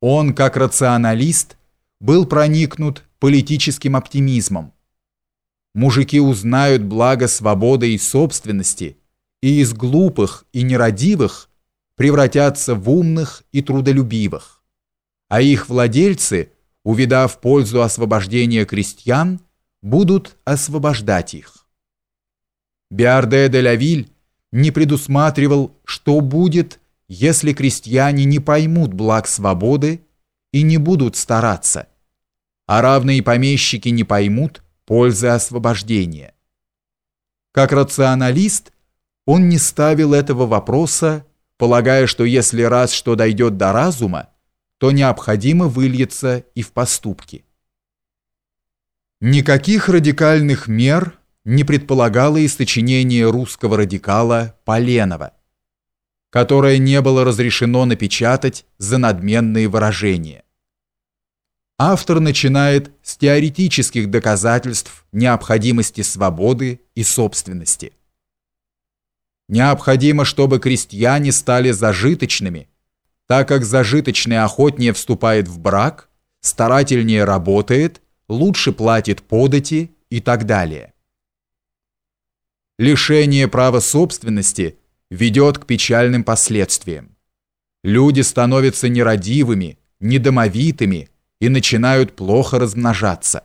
Он, как рационалист, был проникнут политическим оптимизмом. Мужики узнают благо свободы и собственности и из глупых и нерадивых превратятся в умных и трудолюбивых, а их владельцы, увидав пользу освобождения крестьян, будут освобождать их. Биарде де Лавиль не предусматривал, что будет, если крестьяне не поймут благ свободы и не будут стараться, а равные помещики не поймут пользы освобождения. Как рационалист, он не ставил этого вопроса, полагая, что если раз что дойдет до разума, то необходимо выльется и в поступки. Никаких радикальных мер не предполагало и сочинение русского радикала Поленова которое не было разрешено напечатать за надменные выражения. Автор начинает с теоретических доказательств необходимости свободы и собственности. Необходимо, чтобы крестьяне стали зажиточными, так как зажиточный охотнее вступает в брак, старательнее работает, лучше платит подати и так далее. Лишение права собственности – ведет к печальным последствиям. Люди становятся нерадивыми, недомовитыми и начинают плохо размножаться.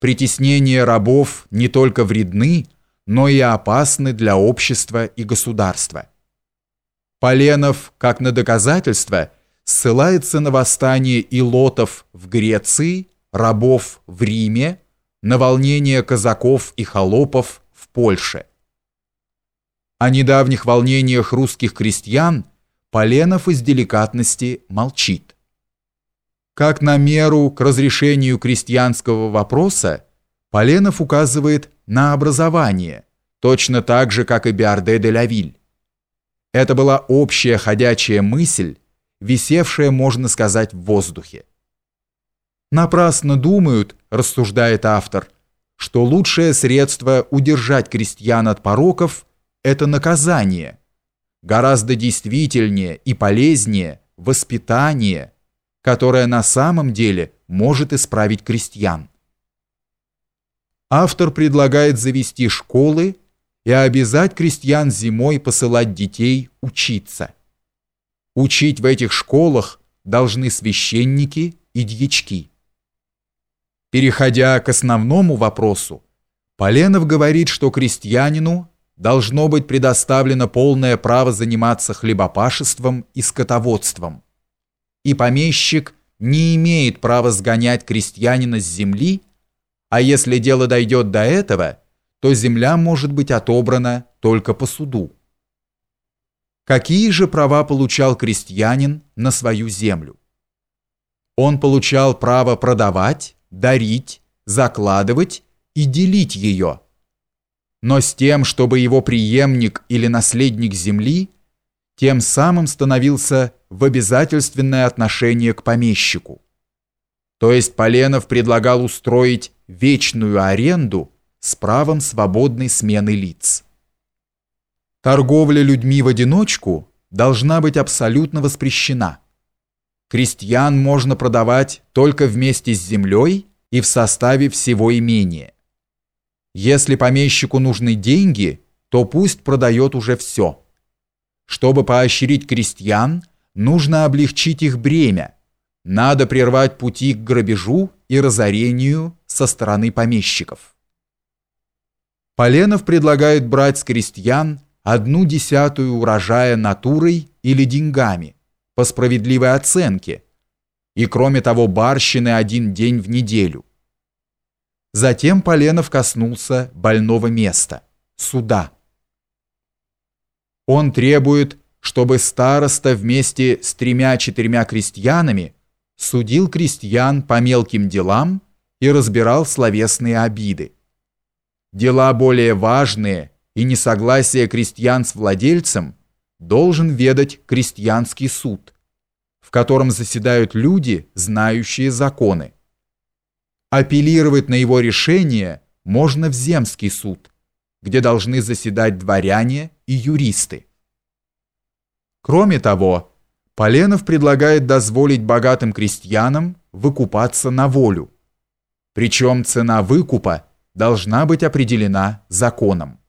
Притеснения рабов не только вредны, но и опасны для общества и государства. Поленов, как на доказательство, ссылается на восстание илотов в Греции, рабов в Риме, на волнение казаков и холопов в Польше. О недавних волнениях русских крестьян Поленов из деликатности молчит. Как на меру к разрешению крестьянского вопроса, Поленов указывает на образование, точно так же, как и Биарде де Лавиль. Это была общая ходячая мысль, висевшая, можно сказать, в воздухе. Напрасно думают, рассуждает автор, что лучшее средство удержать крестьян от пороков это наказание. Гораздо действительнее и полезнее воспитание, которое на самом деле может исправить крестьян. Автор предлагает завести школы и обязать крестьян зимой посылать детей учиться. Учить в этих школах должны священники и дьячки. Переходя к основному вопросу, Поленов говорит, что крестьянину должно быть предоставлено полное право заниматься хлебопашеством и скотоводством. И помещик не имеет права сгонять крестьянина с земли, а если дело дойдет до этого, то земля может быть отобрана только по суду. Какие же права получал крестьянин на свою землю? Он получал право продавать, дарить, закладывать и делить ее – но с тем, чтобы его преемник или наследник земли тем самым становился в обязательственное отношение к помещику. То есть Поленов предлагал устроить вечную аренду с правом свободной смены лиц. Торговля людьми в одиночку должна быть абсолютно воспрещена. Крестьян можно продавать только вместе с землей и в составе всего имения. Если помещику нужны деньги, то пусть продает уже все. Чтобы поощрить крестьян, нужно облегчить их бремя. Надо прервать пути к грабежу и разорению со стороны помещиков. Поленов предлагает брать с крестьян одну десятую урожая натурой или деньгами по справедливой оценке и кроме того барщины один день в неделю. Затем Поленов коснулся больного места – суда. Он требует, чтобы староста вместе с тремя-четырьмя крестьянами судил крестьян по мелким делам и разбирал словесные обиды. Дела более важные и несогласие крестьян с владельцем должен ведать крестьянский суд, в котором заседают люди, знающие законы. Апеллировать на его решение можно в земский суд, где должны заседать дворяне и юристы. Кроме того, Поленов предлагает дозволить богатым крестьянам выкупаться на волю. Причем цена выкупа должна быть определена законом.